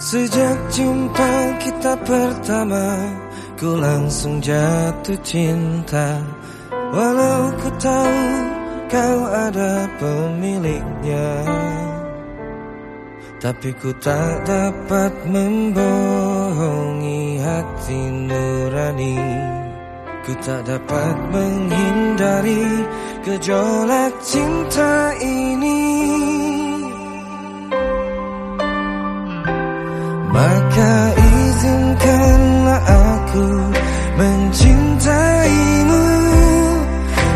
Sejak jumpa kita pertama Ku langsung jatuh cinta. Walau ku tahu kau ada pemiliknya. Tapi ku tak dapat membohongi hati nurani. Ku tak dapat menghindari gejolak cinta ini. Maka izinkanlah aku mencintaimu.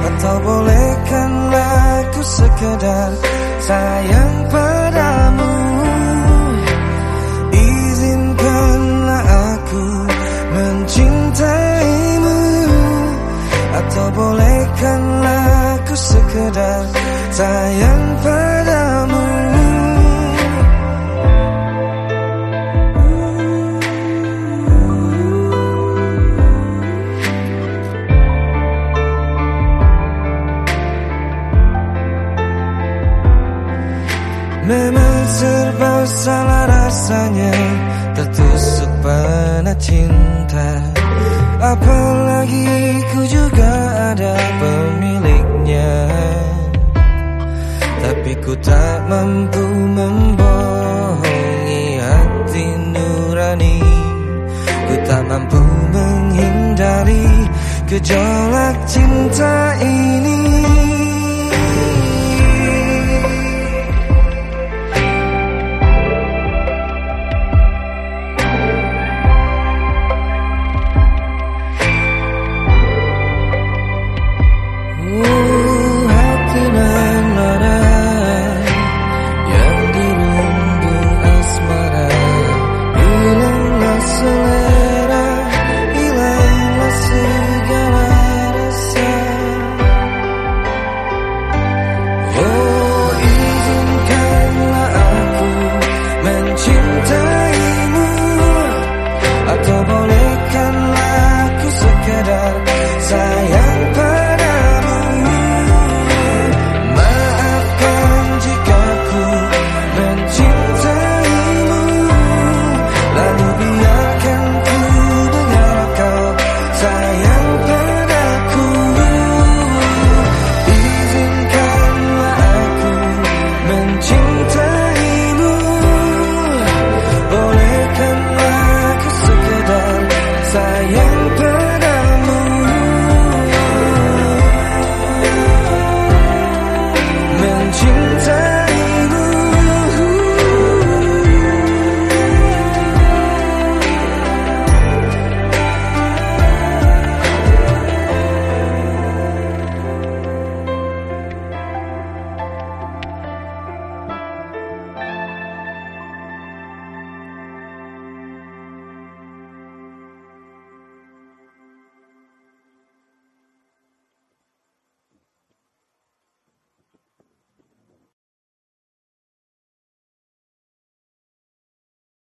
Atau bolehkanlah aku sekedar sayang padamu sayang padamu. Memang serba salah rasanya Tertusuk panah cinta. Apalagi mampu membohongi hati nurani. Ku tak mampu menghindari gejolak cinta ini